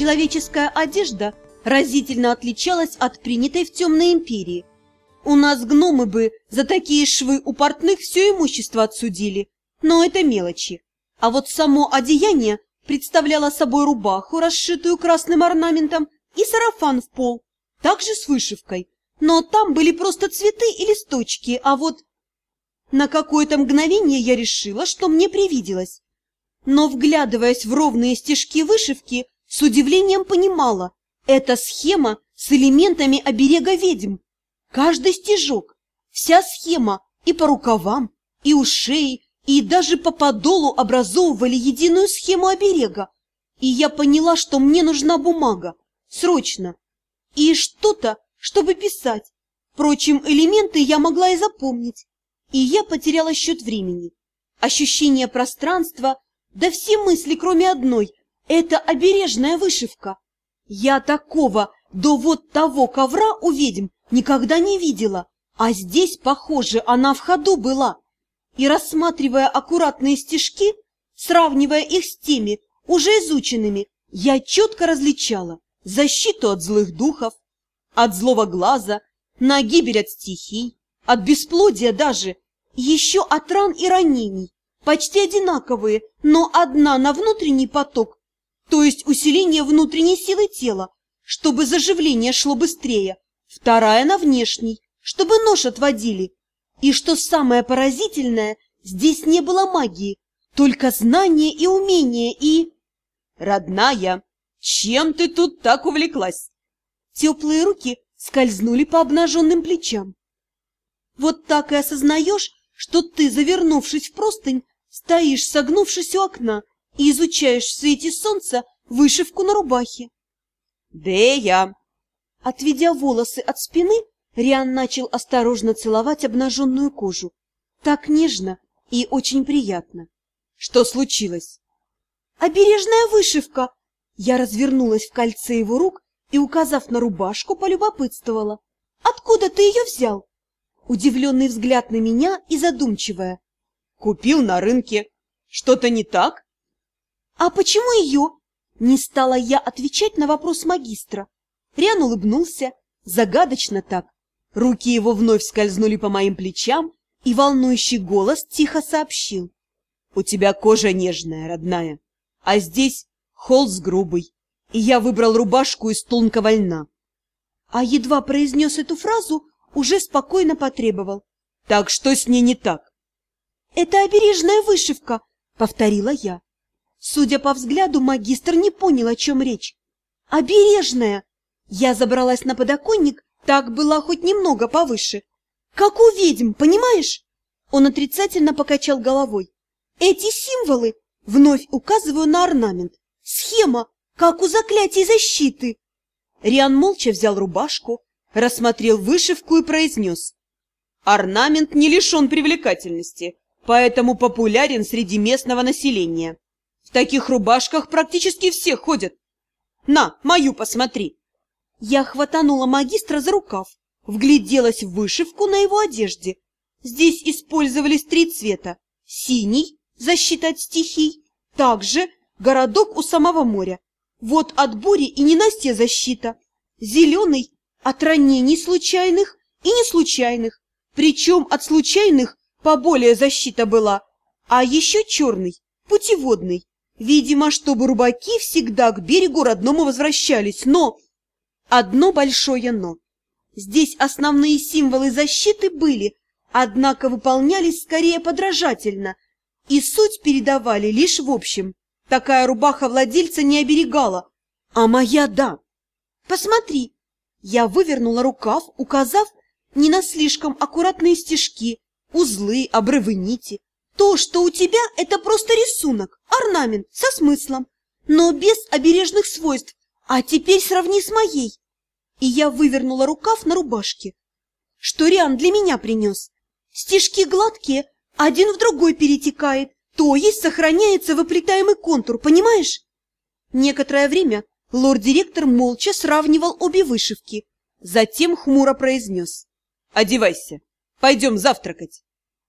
Человеческая одежда разительно отличалась от принятой в темной империи. У нас гномы бы за такие швы у портных все имущество отсудили, но это мелочи. А вот само одеяние представляло собой рубаху, расшитую красным орнаментом, и сарафан в пол, также с вышивкой. Но там были просто цветы и листочки, а вот... На какое-то мгновение я решила, что мне привиделось. Но, вглядываясь в ровные стежки вышивки, с удивлением понимала, это схема с элементами оберега ведьм. Каждый стежок, вся схема и по рукавам, и у шеи, и даже по подолу образовывали единую схему оберега. И я поняла, что мне нужна бумага, срочно, и что-то, чтобы писать. Впрочем, элементы я могла и запомнить, и я потеряла счет времени. Ощущение пространства, да все мысли, кроме одной, это обережная вышивка. Я такого до вот того ковра у ведьм никогда не видела, а здесь, похоже, она в ходу была. И рассматривая аккуратные стежки, сравнивая их с теми, уже изученными, я четко различала защиту от злых духов, от злого глаза, на гибель от стихий, от бесплодия даже, еще от ран и ранений, почти одинаковые, но одна на внутренний поток, то есть усиление внутренней силы тела, чтобы заживление шло быстрее, вторая на внешний, чтобы нож отводили. И что самое поразительное, здесь не было магии, только знание и умение и... «Родная, чем ты тут так увлеклась?» Теплые руки скользнули по обнаженным плечам. Вот так и осознаешь, что ты, завернувшись в простынь, стоишь, согнувшись у окна, и изучаешь в свете солнца вышивку на рубахе. «Дея!» Отведя волосы от спины, Риан начал осторожно целовать обнаженную кожу. Так нежно и очень приятно. «Что случилось?» «Обережная вышивка!» Я развернулась в кольце его рук и, указав на рубашку, полюбопытствовала. «Откуда ты ее взял?» Удивленный взгляд на меня и задумчивая. «Купил на рынке. Что-то не так?» «А почему ее?» Не стала я отвечать на вопрос магистра. Риан улыбнулся, загадочно так. Руки его вновь скользнули по моим плечам, и волнующий голос тихо сообщил. «У тебя кожа нежная, родная, а здесь холст грубый, и я выбрал рубашку из тонкого льна». А едва произнес эту фразу, уже спокойно потребовал. «Так что с ней не так?» «Это обережная вышивка», — повторила я. Судя по взгляду, магистр не понял, о чем речь. «Обережная!» Я забралась на подоконник, так была хоть немного повыше. «Как у ведьм, понимаешь?» Он отрицательно покачал головой. «Эти символы!» Вновь указываю на орнамент. «Схема, как у заклятий защиты!» Риан молча взял рубашку, рассмотрел вышивку и произнес. «Орнамент не лишен привлекательности, поэтому популярен среди местного населения. Таких рубашках практически все ходят. На, мою посмотри. Я хватанула магистра за рукав, вгляделась в вышивку на его одежде. Здесь использовались три цвета. Синий – защита от стихий, также городок у самого моря. Вот от бури и ненастья защита. Зеленый – от ранений случайных и неслучайных. Причем от случайных поболее защита была. А еще черный – путеводный. Видимо, чтобы рыбаки всегда к берегу родному возвращались, но... Одно большое «но». Здесь основные символы защиты были, однако выполнялись скорее подражательно, и суть передавали лишь в общем. Такая рубаха владельца не оберегала, а моя – да. Посмотри, я вывернула рукав, указав не на слишком аккуратные стежки, узлы, обрывы нити. То, что у тебя, это просто рисунок, орнамент со смыслом, но без обережных свойств. А теперь сравни с моей. И я вывернула рукав на рубашке. Что Риан для меня принес? Стежки гладкие, один в другой перетекает, то есть сохраняется выплетаемый контур, понимаешь? Некоторое время лорд-директор молча сравнивал обе вышивки, затем хмуро произнес. «Одевайся, пойдем завтракать».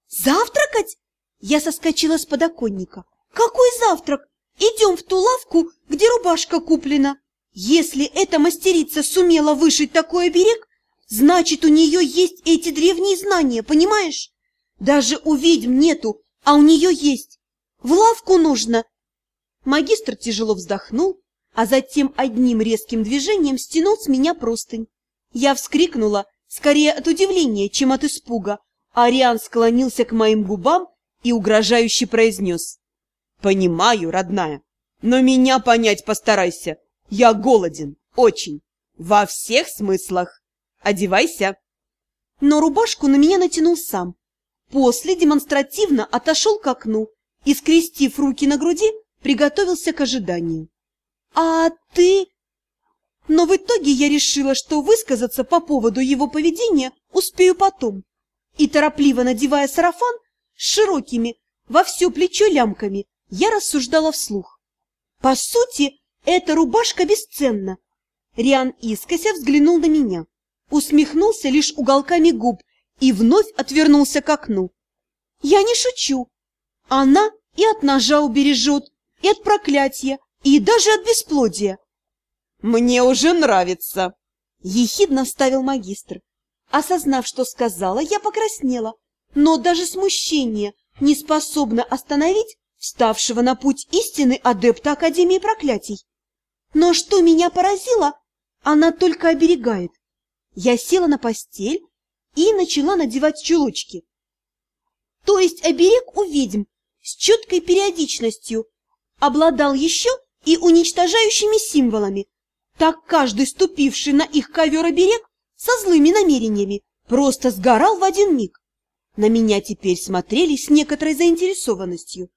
«Завтракать?» Я соскочила с подоконника. «Какой завтрак? Идем в ту лавку, где рубашка куплена!» Если эта мастерица сумела вышить такой оберег, значит, у нее есть эти древние знания, понимаешь? Даже у ведьм нету, а у нее есть. В лавку нужно. Магистр тяжело вздохнул, а затем одним резким движением стянул с меня простынь. Я вскрикнула, скорее от удивления, чем от испуга. Ариан склонился к моим губам и угрожающе произнес. «Понимаю, родная, но меня понять постарайся. Я голоден, очень, во всех смыслах. Одевайся». Но рубашку на меня натянул сам. После демонстративно отошел к окну и, скрестив руки на груди, приготовился к ожиданию. «А ты...» Но в итоге я решила, что высказаться по поводу его поведения успею потом. И торопливо надевая сарафан с широкими во все плечо лямками, я рассуждала вслух. По сути, эта рубашка бесценна. Риан искося взглянул на меня, усмехнулся лишь уголками губ и вновь отвернулся к окну. Я не шучу. Она и от ножа убережет, и от проклятия, и даже от бесплодия. «Мне уже нравится!» — ехидно вставил магистр. Осознав, что сказала, я покраснела, но даже смущение не способно остановить вставшего на путь истины адепта Академии проклятий. Но что меня поразило, она только оберегает. Я села на постель и начала надевать чулочки. То есть оберег у ведьм с четкой периодичностью обладал еще и уничтожающими символами, так каждый ступивший на их ковер оберег со злыми намерениями просто сгорал в один миг. На меня теперь смотрели с некоторой заинтересованностью.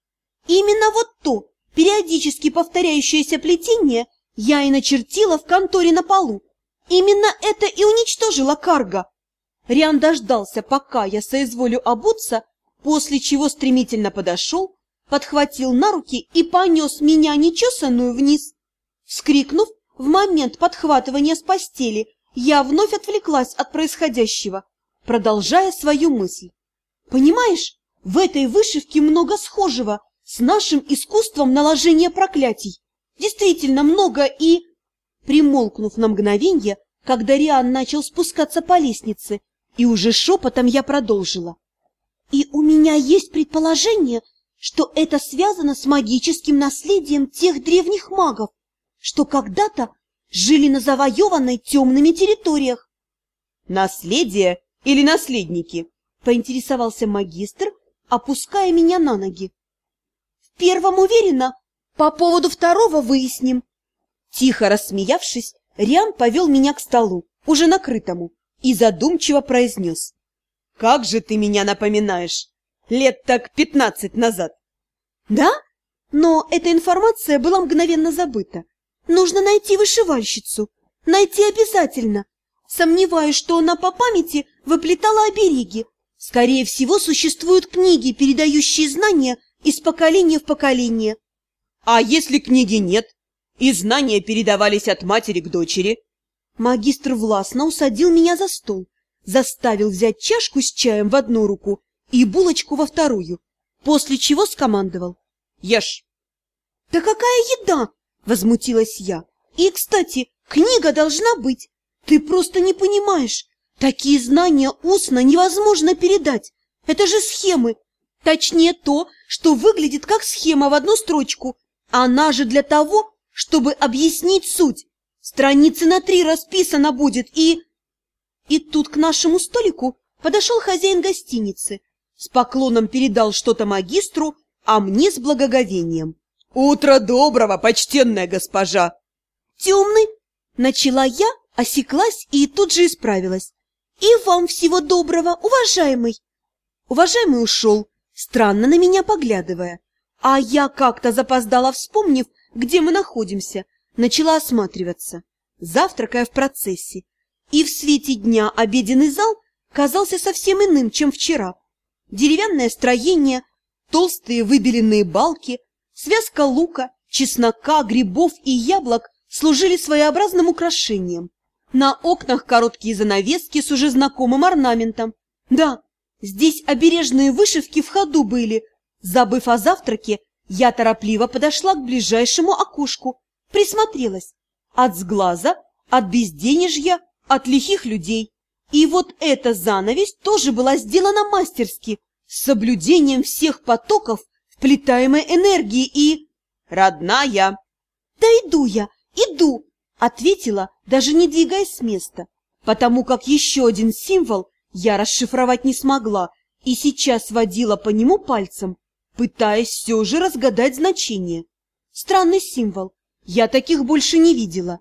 Именно вот то периодически повторяющееся плетение я и начертила в конторе на полу. Именно это и уничтожило карга. Риан дождался, пока я соизволю обуться, после чего стремительно подошел, подхватил на руки и понес меня нечесанную вниз. Вскрикнув, в момент подхватывания с постели я вновь отвлеклась от происходящего, продолжая свою мысль. Понимаешь, в этой вышивке много схожего с нашим искусством наложения проклятий. Действительно много и... Примолкнув на мгновенье, когда Риан начал спускаться по лестнице, и уже шепотом я продолжила. И у меня есть предположение, что это связано с магическим наследием тех древних магов, что когда-то жили на завоеванной темными территориях. «Наследие или наследники?» — поинтересовался магистр, опуская меня на ноги. «В первом уверена, по поводу второго выясним». Тихо рассмеявшись, Риан повел меня к столу, уже накрытому, и задумчиво произнес. «Как же ты меня напоминаешь! Лет так пятнадцать назад!» «Да? Но эта информация была мгновенно забыта. Нужно найти вышивальщицу. Найти обязательно. Сомневаюсь, что она по памяти выплетала обереги. Скорее всего, существуют книги, передающие знания из поколения в поколение. А если книги нет, и знания передавались от матери к дочери? Магистр властно усадил меня за стол, заставил взять чашку с чаем в одну руку и булочку во вторую, после чего скомандовал. Ешь. Да какая еда? Возмутилась я. И, кстати, книга должна быть. Ты просто не понимаешь. Такие знания устно невозможно передать. Это же схемы. Точнее то, что выглядит как схема в одну строчку. Она же для того, чтобы объяснить суть. Страницы на три расписана будет и... И тут к нашему столику подошел хозяин гостиницы. С поклоном передал что-то магистру, а мне с благоговением. «Утро доброго, почтенная госпожа!» «Темный!» — начала я, осеклась и тут же исправилась. «И вам всего доброго, уважаемый!» Уважаемый ушел, странно на меня поглядывая. А я как-то запоздала, вспомнив, где мы находимся, начала осматриваться, завтракая в процессе. И в свете дня обеденный зал казался совсем иным, чем вчера. Деревянное строение, толстые выбеленные балки, Связка лука, чеснока, грибов и яблок служили своеобразным украшением. На окнах короткие занавески с уже знакомым орнаментом. Да, здесь обережные вышивки в ходу были. Забыв о завтраке, я торопливо подошла к ближайшему окошку, присмотрелась. от сглаза, от безденежья, от лихих людей. И вот эта занавесь тоже была сделана мастерски, с соблюдением всех потоков вплетаемой энергии и... «Родная!» «Да иду я, иду!» — ответила, даже не двигаясь с места, потому как еще один символ я расшифровать не смогла и сейчас водила по нему пальцем, пытаясь все же разгадать значение. Странный символ, я таких больше не видела.